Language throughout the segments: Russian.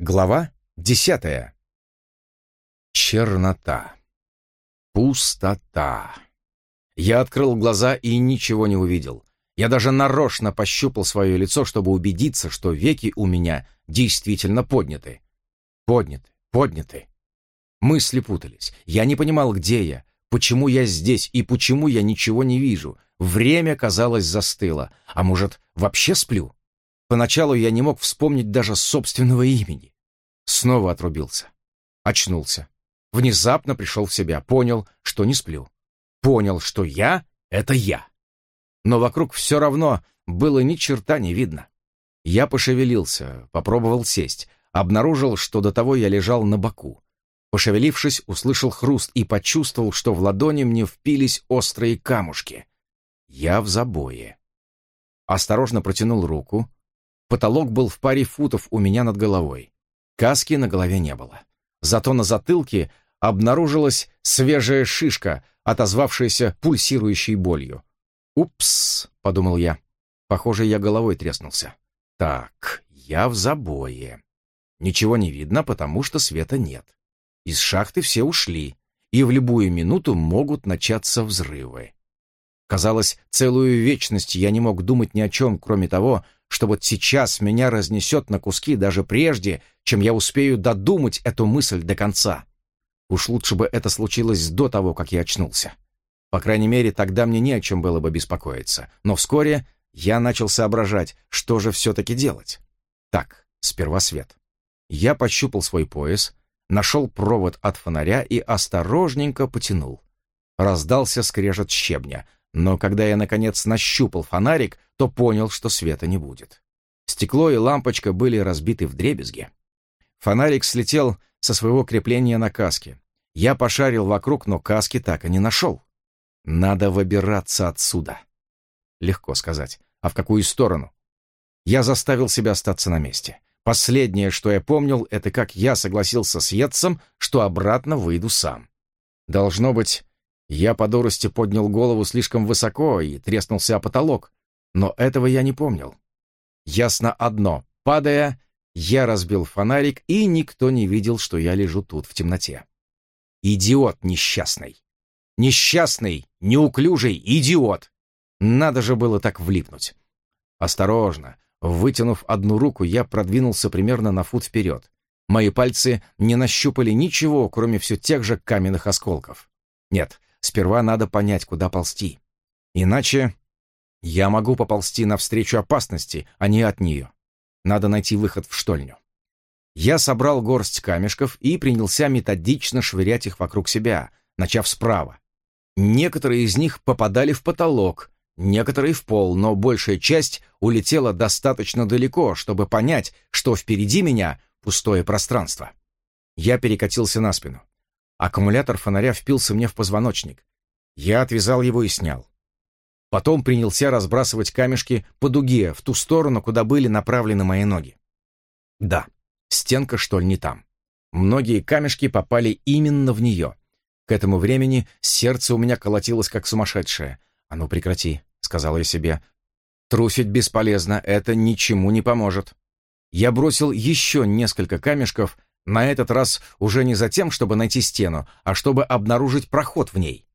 Глава десятая. Чернота. Пустота. Я открыл глаза и ничего не увидел. Я даже нарочно пощупал свое лицо, чтобы убедиться, что веки у меня действительно подняты. Подняты, подняты. Мысли путались. Я не понимал, где я, почему я здесь и почему я ничего не вижу. Время, казалось, застыло. А может, вообще сплю? Поначалу я не мог вспомнить даже собственного имени. Снова отрубился. Очнулся. Внезапно пришел в себя, понял, что не сплю. Понял, что я — это я. Но вокруг все равно было ни черта не видно. Я пошевелился, попробовал сесть, обнаружил, что до того я лежал на боку. Пошевелившись, услышал хруст и почувствовал, что в ладони мне впились острые камушки. Я в забое. Осторожно протянул руку, Потолок был в паре футов у меня над головой. Каски на голове не было. Зато на затылке обнаружилась свежая шишка, отозвавшаяся пульсирующей болью. «Упс», — подумал я. Похоже, я головой треснулся. «Так, я в забое. Ничего не видно, потому что света нет. Из шахты все ушли, и в любую минуту могут начаться взрывы. Казалось, целую вечность я не мог думать ни о чем, кроме того, что вот сейчас меня разнесет на куски даже прежде, чем я успею додумать эту мысль до конца. Уж лучше бы это случилось до того, как я очнулся. По крайней мере, тогда мне не о чем было бы беспокоиться. Но вскоре я начал соображать, что же все-таки делать. Так, сперва свет. Я пощупал свой пояс, нашел провод от фонаря и осторожненько потянул. Раздался скрежет щебня, но когда я, наконец, нащупал фонарик, то понял, что света не будет. Стекло и лампочка были разбиты в дребезги. Фонарик слетел со своего крепления на каске. Я пошарил вокруг, но каски так и не нашел. Надо выбираться отсюда. Легко сказать. А в какую сторону? Я заставил себя остаться на месте. Последнее, что я помнил, это как я согласился с Йетсом, что обратно выйду сам. Должно быть, я по дурости поднял голову слишком высоко и треснулся о потолок, но этого я не помнил. Ясно одно, падая, я разбил фонарик, и никто не видел, что я лежу тут в темноте. Идиот несчастный. Несчастный, неуклюжий идиот. Надо же было так влипнуть. Осторожно, вытянув одну руку, я продвинулся примерно на фут вперед. Мои пальцы не нащупали ничего, кроме все тех же каменных осколков. Нет, Сперва надо понять, куда ползти. Иначе я могу поползти навстречу опасности, а не от нее. Надо найти выход в штольню. Я собрал горсть камешков и принялся методично швырять их вокруг себя, начав справа. Некоторые из них попадали в потолок, некоторые в пол, но большая часть улетела достаточно далеко, чтобы понять, что впереди меня пустое пространство. Я перекатился на спину. Аккумулятор фонаря впился мне в позвоночник. Я отвязал его и снял. Потом принялся разбрасывать камешки по дуге, в ту сторону, куда были направлены мои ноги. Да, стенка, что ли, не там. Многие камешки попали именно в нее. К этому времени сердце у меня колотилось, как сумасшедшее. «А ну, прекрати», — сказал я себе. «Трусить бесполезно, это ничему не поможет». Я бросил еще несколько камешков на этот раз уже не за тем, чтобы найти стену, а чтобы обнаружить проход в ней.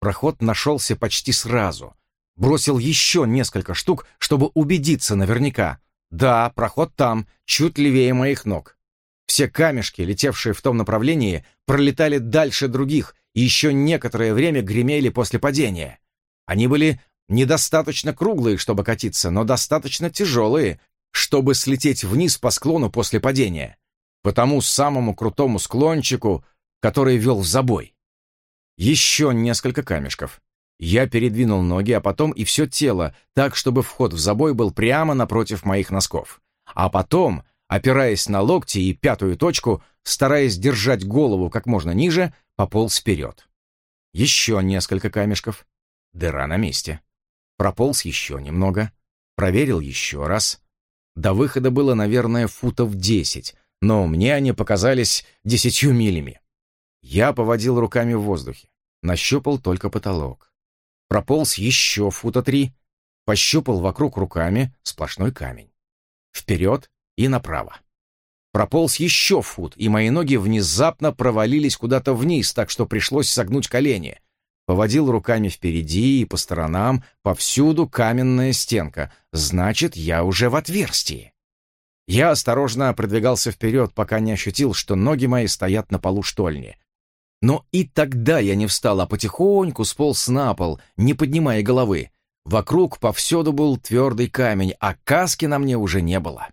Проход нашелся почти сразу. Бросил еще несколько штук, чтобы убедиться наверняка. Да, проход там, чуть левее моих ног. Все камешки, летевшие в том направлении, пролетали дальше других и еще некоторое время гремели после падения. Они были недостаточно круглые, чтобы катиться, но достаточно тяжелые, чтобы слететь вниз по склону после падения по тому самому крутому склончику, который вел в забой. Еще несколько камешков. Я передвинул ноги, а потом и все тело, так, чтобы вход в забой был прямо напротив моих носков. А потом, опираясь на локти и пятую точку, стараясь держать голову как можно ниже, пополз вперед. Еще несколько камешков. Дыра на месте. Прополз еще немного. Проверил еще раз. До выхода было, наверное, футов десять, но мне они показались десятью милями. Я поводил руками в воздухе, нащупал только потолок. Прополз еще фута три, пощупал вокруг руками сплошной камень. Вперед и направо. Прополз еще фут, и мои ноги внезапно провалились куда-то вниз, так что пришлось согнуть колени. Поводил руками впереди и по сторонам, повсюду каменная стенка. Значит, я уже в отверстии. Я осторожно продвигался вперед, пока не ощутил, что ноги мои стоят на полу штольни. Но и тогда я не встал, а потихоньку сполз на пол, не поднимая головы. Вокруг повсюду был твердый камень, а каски на мне уже не было.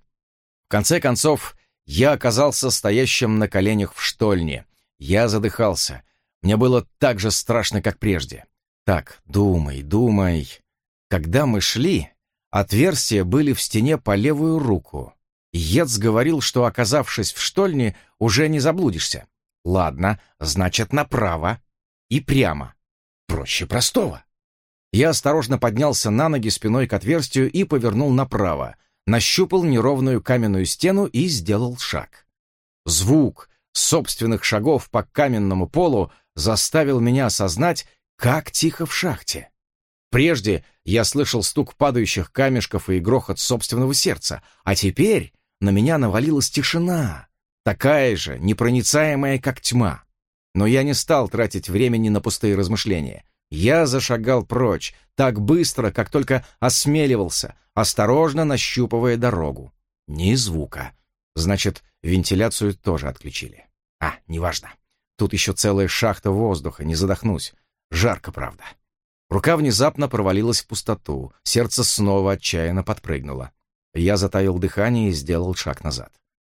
В конце концов, я оказался стоящим на коленях в штольне. Я задыхался. Мне было так же страшно, как прежде. Так, думай, думай. Когда мы шли, отверстия были в стене по левую руку. Ец говорил, что, оказавшись в штольне, уже не заблудишься. Ладно, значит, направо и прямо. Проще простого. Я осторожно поднялся на ноги спиной к отверстию и повернул направо нащупал неровную каменную стену и сделал шаг. Звук собственных шагов по каменному полу заставил меня осознать, как тихо в шахте. Прежде я слышал стук падающих камешков и грохот собственного сердца, а теперь на меня навалилась тишина, такая же, непроницаемая, как тьма. Но я не стал тратить времени на пустые размышления. Я зашагал прочь, так быстро, как только осмеливался, осторожно нащупывая дорогу. Ни звука. Значит, вентиляцию тоже отключили. А, неважно. Тут еще целая шахта воздуха, не задохнусь. Жарко, правда. Рука внезапно провалилась в пустоту, сердце снова отчаянно подпрыгнуло. Я затаил дыхание и сделал шаг назад.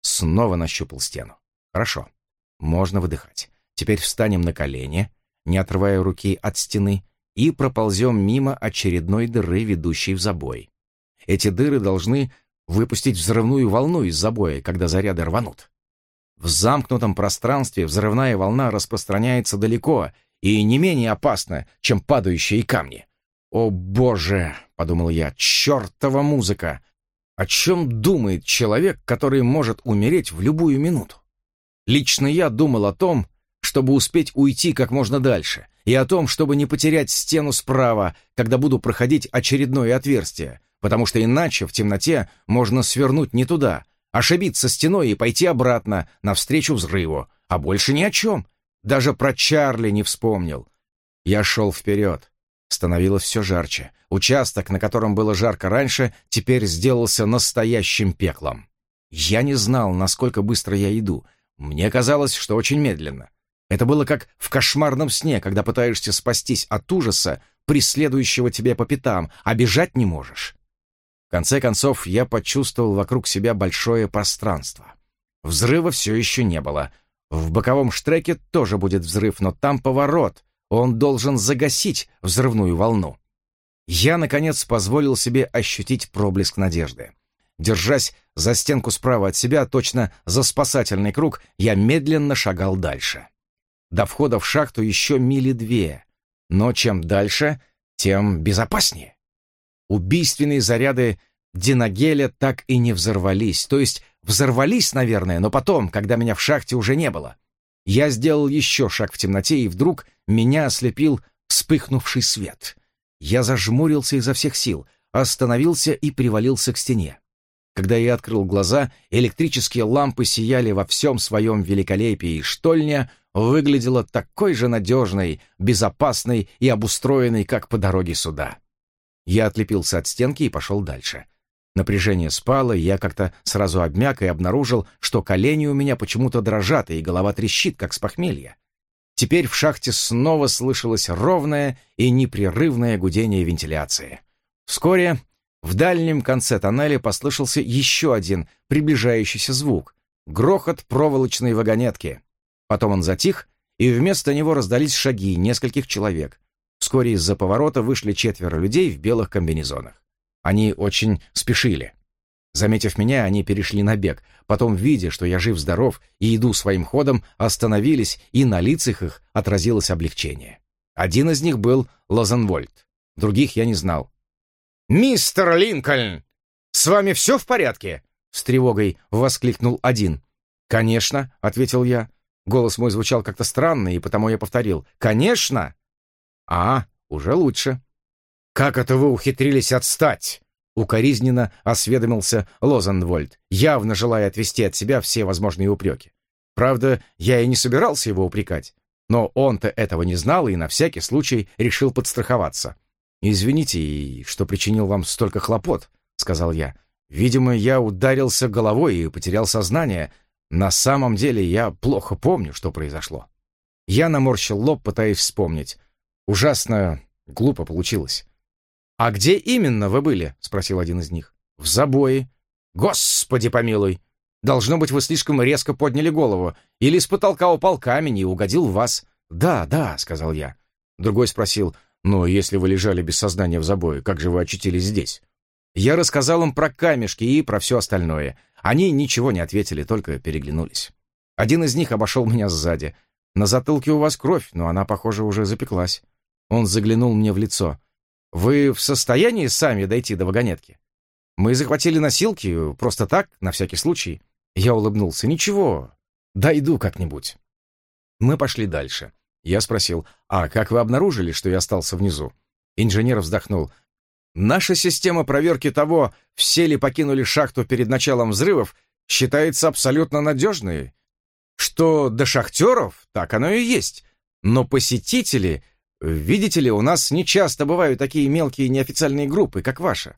Снова нащупал стену. Хорошо, можно выдыхать. Теперь встанем на колени, не отрывая руки от стены, и проползем мимо очередной дыры, ведущей в забой. Эти дыры должны выпустить взрывную волну из забоя, когда заряды рванут. В замкнутом пространстве взрывная волна распространяется далеко и не менее опасна, чем падающие камни. «О, Боже!» — подумал я. «Чертова музыка! О чем думает человек, который может умереть в любую минуту?» Лично я думал о том, чтобы успеть уйти как можно дальше, и о том, чтобы не потерять стену справа, когда буду проходить очередное отверстие, потому что иначе в темноте можно свернуть не туда, ошибиться стеной и пойти обратно, навстречу взрыву, а больше ни о чем. Даже про Чарли не вспомнил. Я шел вперед. Становилось все жарче. Участок, на котором было жарко раньше, теперь сделался настоящим пеклом. Я не знал, насколько быстро я иду. Мне казалось, что очень медленно. Это было как в кошмарном сне, когда пытаешься спастись от ужаса, преследующего тебя по пятам, а бежать не можешь. В конце концов, я почувствовал вокруг себя большое пространство. Взрыва все еще не было. В боковом штреке тоже будет взрыв, но там поворот. Он должен загасить взрывную волну. Я, наконец, позволил себе ощутить проблеск надежды. Держась за стенку справа от себя, точно за спасательный круг, я медленно шагал дальше. До входа в шахту еще мили две, но чем дальше, тем безопаснее. Убийственные заряды Динагеля так и не взорвались, то есть взорвались, наверное, но потом, когда меня в шахте уже не было. Я сделал еще шаг в темноте, и вдруг меня ослепил вспыхнувший свет. Я зажмурился изо всех сил, остановился и привалился к стене. Когда я открыл глаза, электрические лампы сияли во всем своем великолепии, и штольня выглядела такой же надежной, безопасной и обустроенной, как по дороге сюда. Я отлепился от стенки и пошел дальше. Напряжение спало, и я как-то сразу обмяк и обнаружил, что колени у меня почему-то дрожат, и голова трещит, как с похмелья. Теперь в шахте снова слышалось ровное и непрерывное гудение вентиляции. Вскоре в дальнем конце тоннеля послышался еще один приближающийся звук — грохот проволочной вагонетки. Потом он затих, и вместо него раздались шаги нескольких человек. Вскоре из-за поворота вышли четверо людей в белых комбинезонах. Они очень спешили. Заметив меня, они перешли на бег. Потом, видя, что я жив-здоров и иду своим ходом, остановились, и на лицах их отразилось облегчение. Один из них был Лозенвольд. Других я не знал. «Мистер Линкольн! С вами все в порядке?» С тревогой воскликнул один. «Конечно», — ответил я. Голос мой звучал как-то странно, и потому я повторил. «Конечно!» «А, уже лучше». «Как это вы ухитрились отстать?» Укоризненно осведомился Лозенвольд, явно желая отвести от себя все возможные упреки. Правда, я и не собирался его упрекать, но он-то этого не знал и на всякий случай решил подстраховаться. «Извините, что причинил вам столько хлопот», — сказал я. «Видимо, я ударился головой и потерял сознание. На самом деле я плохо помню, что произошло». Я наморщил лоб, пытаясь вспомнить. Ужасно глупо получилось. «А где именно вы были?» — спросил один из них. «В забое». «Господи помилуй! Должно быть, вы слишком резко подняли голову. Или с потолка упал камень и угодил в вас». «Да, да», — сказал я. Другой спросил, «Но если вы лежали без сознания в забое, как же вы очутились здесь?» Я рассказал им про камешки и про все остальное. Они ничего не ответили, только переглянулись. Один из них обошел меня сзади. «На затылке у вас кровь, но она, похоже, уже запеклась». Он заглянул мне в лицо. «Вы в состоянии сами дойти до вагонетки? Мы захватили носилки, просто так, на всякий случай». Я улыбнулся. «Ничего, дойду как-нибудь». Мы пошли дальше. Я спросил, «А как вы обнаружили, что я остался внизу?» Инженер вздохнул. «Наша система проверки того, все ли покинули шахту перед началом взрывов, считается абсолютно надежной. Что до шахтеров, так оно и есть. Но посетители Видите ли, у нас нечасто бывают такие мелкие неофициальные группы, как ваша.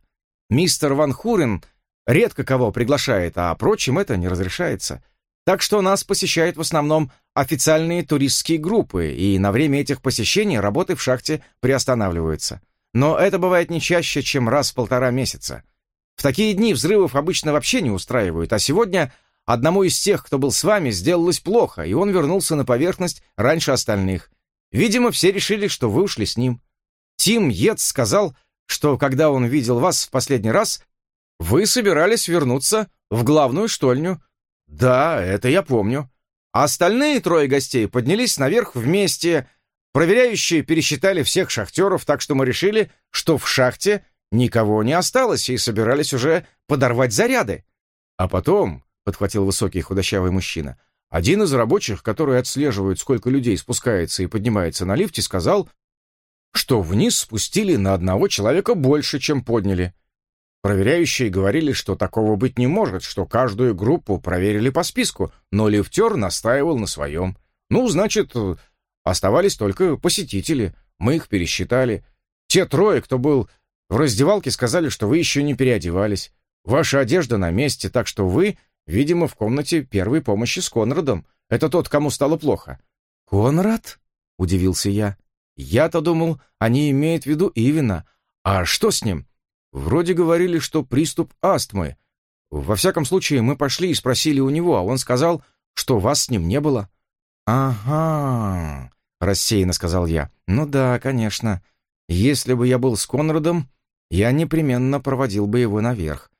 Мистер Ван Хурен редко кого приглашает, а прочим это не разрешается. Так что нас посещают в основном официальные туристские группы, и на время этих посещений работы в шахте приостанавливаются. Но это бывает не чаще, чем раз в полтора месяца. В такие дни взрывов обычно вообще не устраивают, а сегодня одному из тех, кто был с вами, сделалось плохо, и он вернулся на поверхность раньше остальных. Видимо, все решили, что вы ушли с ним. Тим Йетс сказал, что когда он видел вас в последний раз, вы собирались вернуться в главную штольню. Да, это я помню. А остальные трое гостей поднялись наверх вместе. Проверяющие пересчитали всех шахтеров, так что мы решили, что в шахте никого не осталось и собирались уже подорвать заряды. А потом, — подхватил высокий худощавый мужчина, один из рабочих, который отслеживает, сколько людей спускается и поднимается на лифте, сказал, что вниз спустили на одного человека больше, чем подняли. Проверяющие говорили, что такого быть не может, что каждую группу проверили по списку, но лифтер настаивал на своем. Ну, значит, оставались только посетители. Мы их пересчитали. Те трое, кто был в раздевалке, сказали, что вы еще не переодевались. Ваша одежда на месте, так что вы Видимо, в комнате первой помощи с Конрадом. Это тот, кому стало плохо». «Конрад?» — удивился я. «Я-то думал, они имеют в виду Ивина. А что с ним?» «Вроде говорили, что приступ астмы. Во всяком случае, мы пошли и спросили у него, а он сказал, что вас с ним не было». «Ага», — рассеянно сказал я. «Ну да, конечно. Если бы я был с Конрадом, я непременно проводил бы его наверх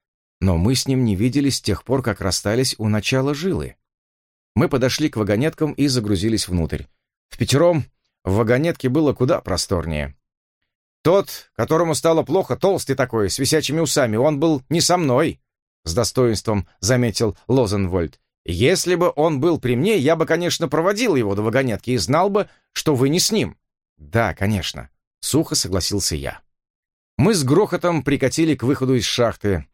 но мы с ним не виделись с тех пор, как расстались у начала жилы. Мы подошли к вагонеткам и загрузились внутрь. В пятером в вагонетке было куда просторнее. Тот, которому стало плохо, толстый такой, с висячими усами, он был не со мной, с достоинством заметил Лозенвольд. Если бы он был при мне, я бы, конечно, проводил его до вагонетки и знал бы, что вы не с ним. Да, конечно, сухо согласился я. Мы с грохотом прикатили к выходу из шахты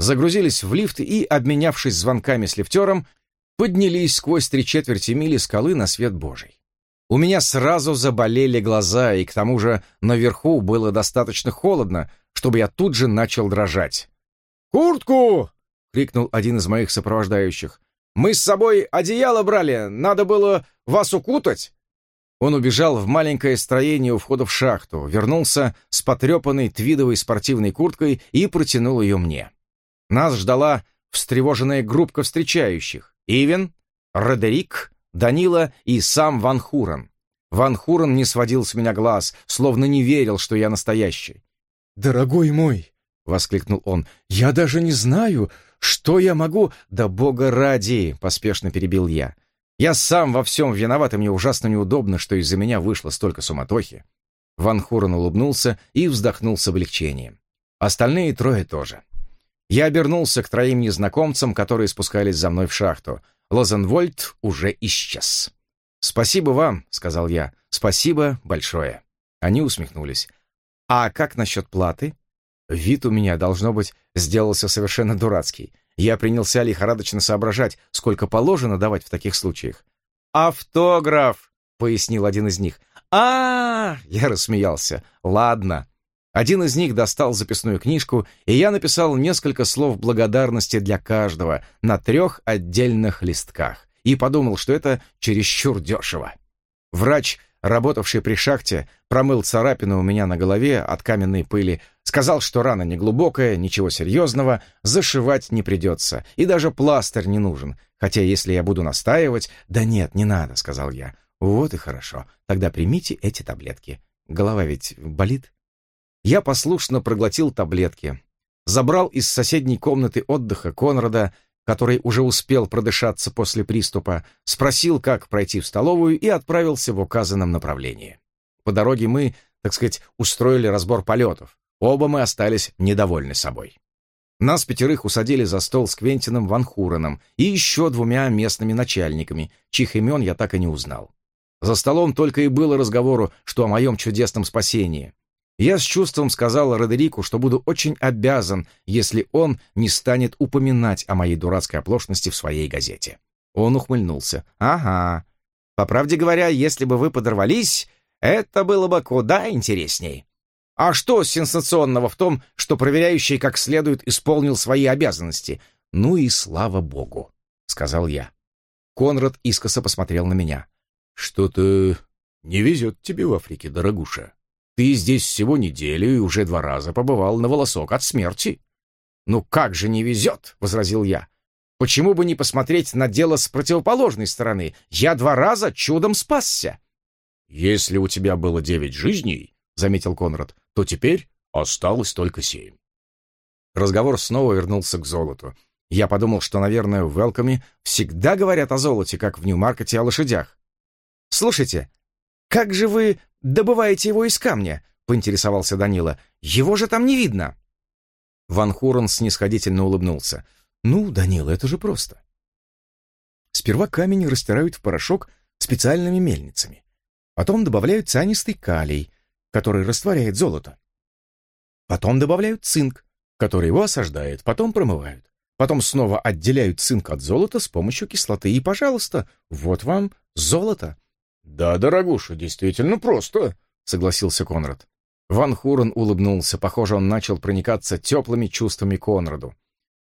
загрузились в лифт и, обменявшись звонками с лифтером, поднялись сквозь три четверти мили скалы на свет Божий. У меня сразу заболели глаза, и к тому же наверху было достаточно холодно, чтобы я тут же начал дрожать. «Куртку!» — крикнул один из моих сопровождающих. «Мы с собой одеяло брали, надо было вас укутать!» Он убежал в маленькое строение у входа в шахту, вернулся с потрепанной твидовой спортивной курткой и протянул ее мне. Нас ждала встревоженная группка встречающих. Ивен, Родерик, Данила и сам Ван Хурен. Ван Хурен не сводил с меня глаз, словно не верил, что я настоящий. «Дорогой мой!» — воскликнул он. «Я даже не знаю, что я могу...» «Да бога ради!» — поспешно перебил я. «Я сам во всем виноват, и мне ужасно неудобно, что из-за меня вышло столько суматохи». Ван Хурен улыбнулся и вздохнул с облегчением. Остальные трое тоже. Я обернулся к троим незнакомцам, которые спускались за мной в шахту. Лозенвольд уже исчез. «Спасибо вам», — сказал я. «Спасибо большое». Они усмехнулись. «А как насчет платы?» Вид у меня, должно быть, сделался совершенно дурацкий. Я принялся лихорадочно соображать, сколько положено давать в таких случаях. «Автограф!» — пояснил один из них. а, -а, -а Я рассмеялся. «Ладно». Один из них достал записную книжку, и я написал несколько слов благодарности для каждого на трех отдельных листках и подумал, что это чересчур дешево. Врач работавший при шахте, промыл царапину у меня на голове от каменной пыли, сказал, что рана неглубокая, ничего серьезного, зашивать не придется, и даже пластырь не нужен, хотя если я буду настаивать... «Да нет, не надо», — сказал я. «Вот и хорошо, тогда примите эти таблетки. Голова ведь болит?» Я послушно проглотил таблетки, забрал из соседней комнаты отдыха Конрада, который уже успел продышаться после приступа, спросил, как пройти в столовую и отправился в указанном направлении. По дороге мы, так сказать, устроили разбор полетов. Оба мы остались недовольны собой. Нас пятерых усадили за стол с Квентином Ван Хуреном и еще двумя местными начальниками, чьих имен я так и не узнал. За столом только и было разговору, что о моем чудесном спасении. Я с чувством сказал Родерику, что буду очень обязан, если он не станет упоминать о моей дурацкой оплошности в своей газете. Он ухмыльнулся. «Ага. По правде говоря, если бы вы подорвались, это было бы куда интересней. А что сенсационного в том, что проверяющий как следует исполнил свои обязанности? Ну и слава богу», — сказал я. Конрад искоса посмотрел на меня. «Что-то не везет тебе в Африке, дорогуша». Ты здесь всего неделю и уже два раза побывал на волосок от смерти. Ну как же не везет, — возразил я. Почему бы не посмотреть на дело с противоположной стороны? Я два раза чудом спасся. Если у тебя было девять жизней, — заметил Конрад, — то теперь осталось только семь. Разговор снова вернулся к золоту. Я подумал, что, наверное, в Велкоме всегда говорят о золоте, как в Нью-Маркете о лошадях. «Слушайте, как же вы добываете его из камня?» — поинтересовался Данила. «Его же там не видно!» Ван Хурен снисходительно улыбнулся. «Ну, Данила, это же просто. Сперва камень растирают в порошок специальными мельницами. Потом добавляют цианистый калий, который растворяет золото. Потом добавляют цинк, который его осаждает, потом промывают. Потом снова отделяют цинк от золота с помощью кислоты. И, пожалуйста, вот вам золото. «Да, дорогуша, действительно просто», — согласился Конрад. Ван Хурен улыбнулся. Похоже, он начал проникаться теплыми чувствами Конраду.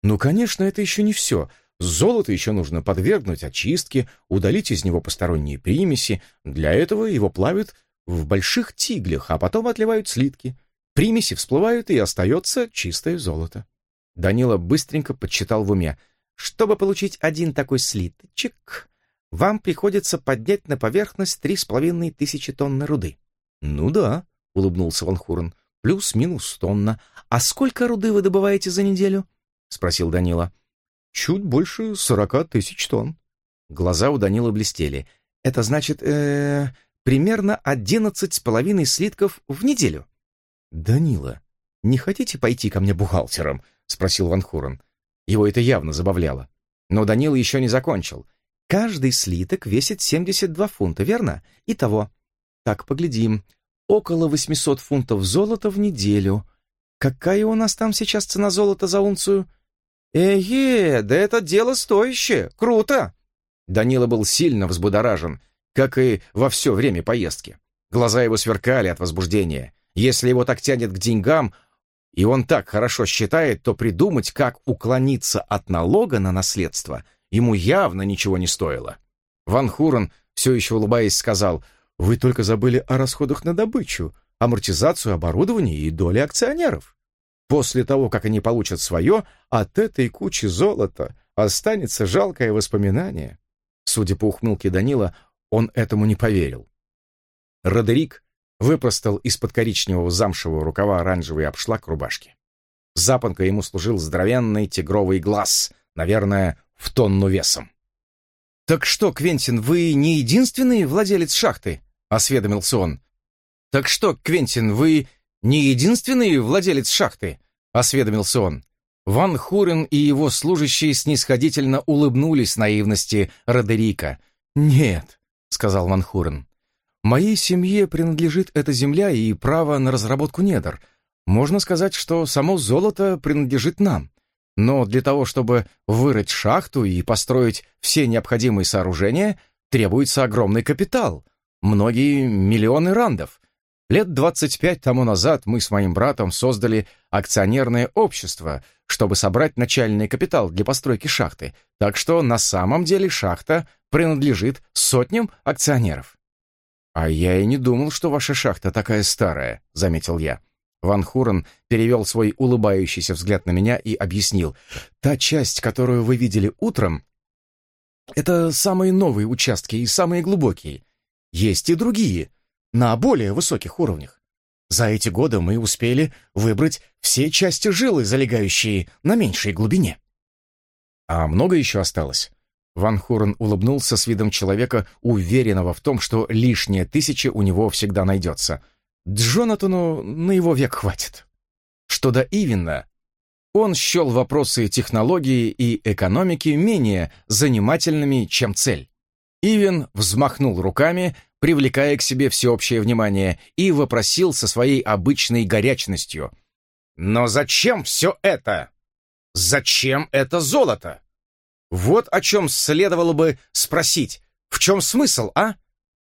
«Ну, конечно, это еще не все. Золото еще нужно подвергнуть очистке, удалить из него посторонние примеси. Для этого его плавят в больших тиглях, а потом отливают слитки. Примеси всплывают, и остается чистое золото». Данила быстренько подсчитал в уме. «Чтобы получить один такой слиточек, вам приходится поднять на поверхность три с половиной тысячи тонн руды. Ну да, улыбнулся Ван Хурен. Плюс-минус тонна. А сколько руды вы добываете за неделю? спросил Данила. Чуть больше сорока тысяч тонн. Глаза у Данила блестели. Это значит, э, примерно одиннадцать с половиной слитков в неделю. Данила, не хотите пойти ко мне бухгалтером? спросил Ван Хурен. Его это явно забавляло. Но Данил еще не закончил. Каждый слиток весит 72 фунта, верно? Итого. Так, поглядим. Около 800 фунтов золота в неделю. Какая у нас там сейчас цена золота за унцию? Эге, да это дело стоящее. Круто! Данила был сильно взбудоражен, как и во все время поездки. Глаза его сверкали от возбуждения. Если его так тянет к деньгам, и он так хорошо считает, то придумать, как уклониться от налога на наследство — ему явно ничего не стоило. Ван Хурен, все еще улыбаясь, сказал, «Вы только забыли о расходах на добычу, амортизацию оборудования и доли акционеров. После того, как они получат свое, от этой кучи золота останется жалкое воспоминание». Судя по ухмылке Данила, он этому не поверил. Родерик выпростал из-под коричневого замшевого рукава оранжевый обшлаг рубашки. Запонка ему служил здоровенный тигровый глаз, наверное, в тонну весом. «Так что, Квентин, вы не единственный владелец шахты?» — осведомился он. «Так что, Квентин, вы не единственный владелец шахты?» — осведомился он. Ван Хурен и его служащие снисходительно улыбнулись наивности Родерика. «Нет», — сказал Ван Хурен, — «моей семье принадлежит эта земля и право на разработку недр. Можно сказать, что само золото принадлежит нам. Но для того, чтобы вырыть шахту и построить все необходимые сооружения, требуется огромный капитал. Многие миллионы рандов. Лет 25 тому назад мы с моим братом создали акционерное общество, чтобы собрать начальный капитал для постройки шахты, так что на самом деле шахта принадлежит сотням акционеров. «А я и не думал, что ваша шахта такая старая», — заметил я. Ван Хурен перевел свой улыбающийся взгляд на меня и объяснил. «Та часть, которую вы видели утром, это самые новые участки и самые глубокие. Есть и другие, на более высоких уровнях. За эти годы мы успели выбрать все части жилы, залегающие на меньшей глубине. А много еще осталось? Ван Хурен улыбнулся с видом человека, уверенного в том, что лишняя тысяча у него всегда найдется. Джонатану на его век хватит. Что до Ивина, он счел вопросы технологии и экономики менее занимательными, чем цель. Ивен взмахнул руками, привлекая к себе всеобщее внимание, и вопросил со своей обычной горячностью. «Но зачем все это? Зачем это золото? Вот о чем следовало бы спросить. В чем смысл, а?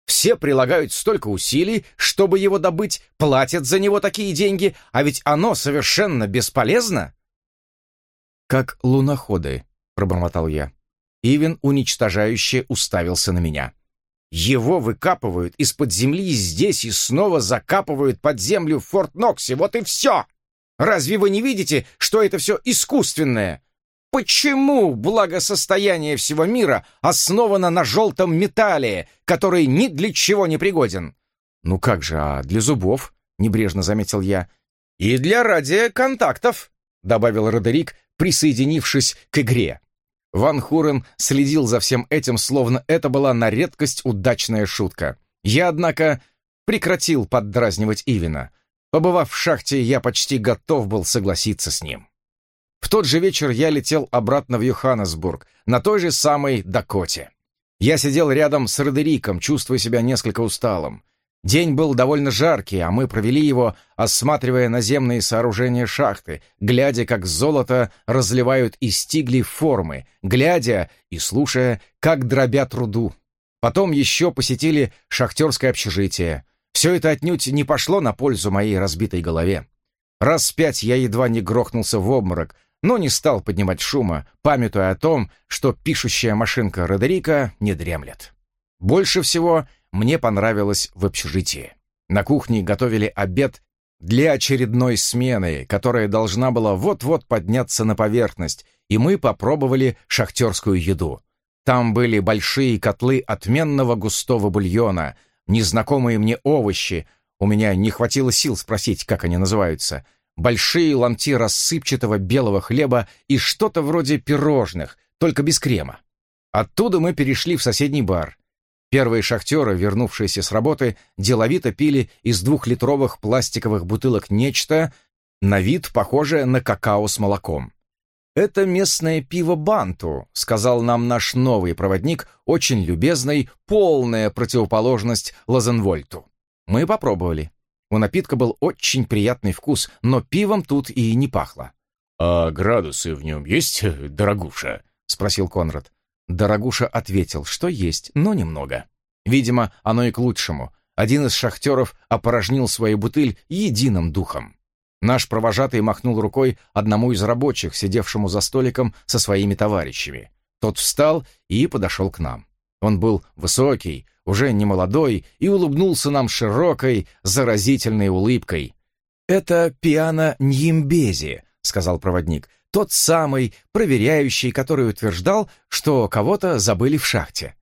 Все прилагают столько усилий, чтобы его добыть, платят за него такие деньги, а ведь оно совершенно бесполезно». «Как луноходы», — пробормотал я. Ивен уничтожающе уставился на меня. Его выкапывают из-под земли здесь и снова закапывают под землю в Форт Ноксе. Вот и все! Разве вы не видите, что это все искусственное? Почему благосостояние всего мира основано на желтом металле, который ни для чего не пригоден? Ну как же, а для зубов, небрежно заметил я. И для радиоконтактов, добавил Родерик, присоединившись к игре. Ван Хурен следил за всем этим, словно это была на редкость удачная шутка. Я, однако, прекратил поддразнивать Ивина. Побывав в шахте, я почти готов был согласиться с ним. В тот же вечер я летел обратно в Йоханнесбург, на той же самой Дакоте. Я сидел рядом с Родериком, чувствуя себя несколько усталым. День был довольно жаркий, а мы провели его, осматривая наземные сооружения шахты, глядя, как золото разливают из стигли формы, глядя и слушая, как дробят руду. Потом еще посетили шахтерское общежитие. Все это отнюдь не пошло на пользу моей разбитой голове. Раз пять я едва не грохнулся в обморок, но не стал поднимать шума, памятуя о том, что пишущая машинка Родерика не дремлет. Больше всего мне понравилось в общежитии. На кухне готовили обед для очередной смены, которая должна была вот-вот подняться на поверхность, и мы попробовали шахтерскую еду. Там были большие котлы отменного густого бульона, незнакомые мне овощи, у меня не хватило сил спросить, как они называются, большие ломти рассыпчатого белого хлеба и что-то вроде пирожных, только без крема. Оттуда мы перешли в соседний бар. Первые шахтеры, вернувшиеся с работы, деловито пили из двухлитровых пластиковых бутылок нечто, на вид похожее на какао с молоком. «Это местное пиво Банту», — сказал нам наш новый проводник, очень любезный, полная противоположность Лазенвольту. Мы попробовали. У напитка был очень приятный вкус, но пивом тут и не пахло. «А градусы в нем есть, дорогуша?» — спросил Конрад. Дорогуша ответил, что есть, но немного. Видимо, оно и к лучшему. Один из шахтеров опорожнил свою бутыль единым духом. Наш провожатый махнул рукой одному из рабочих, сидевшему за столиком со своими товарищами. Тот встал и подошел к нам. Он был высокий, уже не молодой, и улыбнулся нам широкой, заразительной улыбкой. «Это пиано Ньимбези», — сказал проводник. Тот самый проверяющий, который утверждал, что кого-то забыли в шахте.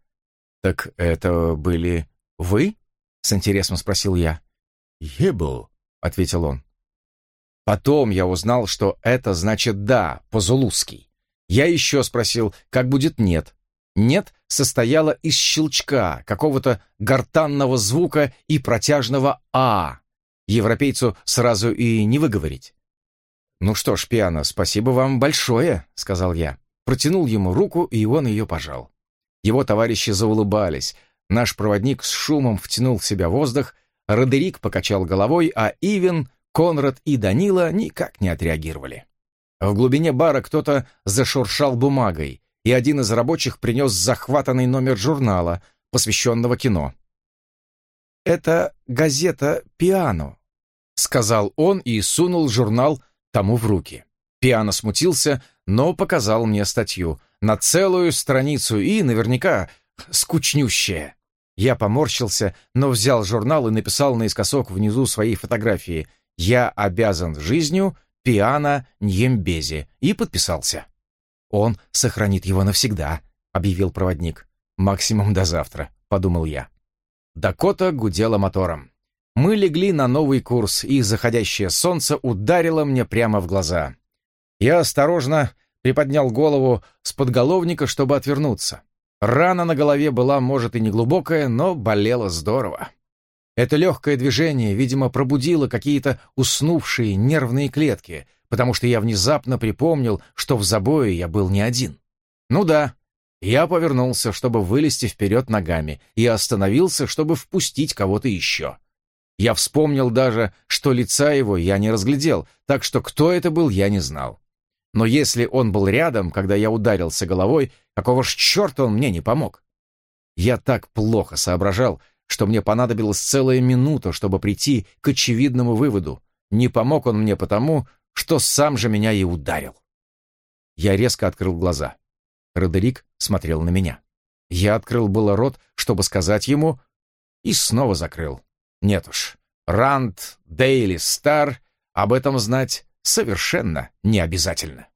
«Так это были вы?» — с интересом спросил я. «Ебл», — ответил он. Потом я узнал, что это значит «да» по-зулузски. Я еще спросил, как будет «нет». «Нет» состояло из щелчка, какого-то гортанного звука и протяжного «а». Европейцу сразу и не выговорить. «Ну что ж, пиано, спасибо вам большое», — сказал я. Протянул ему руку, и он ее пожал. Его товарищи заулыбались. Наш проводник с шумом втянул в себя воздух, Родерик покачал головой, а Ивен Конрад и Данила никак не отреагировали. В глубине бара кто-то зашуршал бумагой, и один из рабочих принес захватанный номер журнала, посвященного кино. «Это газета «Пиано», — сказал он и сунул журнал тому в руки. Пиано смутился, но показал мне статью на целую страницу и наверняка скучнющая. Я поморщился, но взял журнал и написал наискосок внизу своей фотографии «Я обязан жизнью Пиано Ньембези» и подписался. «Он сохранит его навсегда», — объявил проводник. «Максимум до завтра», — подумал я. Дакота гудела мотором. Мы легли на новый курс, и заходящее солнце ударило мне прямо в глаза. Я осторожно приподнял голову с подголовника, чтобы отвернуться. Рана на голове была, может, и не глубокая, но болела здорово. Это легкое движение, видимо, пробудило какие-то уснувшие нервные клетки, потому что я внезапно припомнил, что в забое я был не один. Ну да, я повернулся, чтобы вылезти вперед ногами, и остановился, чтобы впустить кого-то еще. Я вспомнил даже, что лица его я не разглядел, так что кто это был, я не знал. Но если он был рядом, когда я ударился головой, какого ж черта он мне не помог? Я так плохо соображал, что мне понадобилась целая минута, чтобы прийти к очевидному выводу. Не помог он мне потому, что сам же меня и ударил. Я резко открыл глаза. Родерик смотрел на меня. Я открыл было рот, чтобы сказать ему, и снова закрыл. Нет уж, Ранд, Дейли, Стар, об этом знать совершенно не обязательно.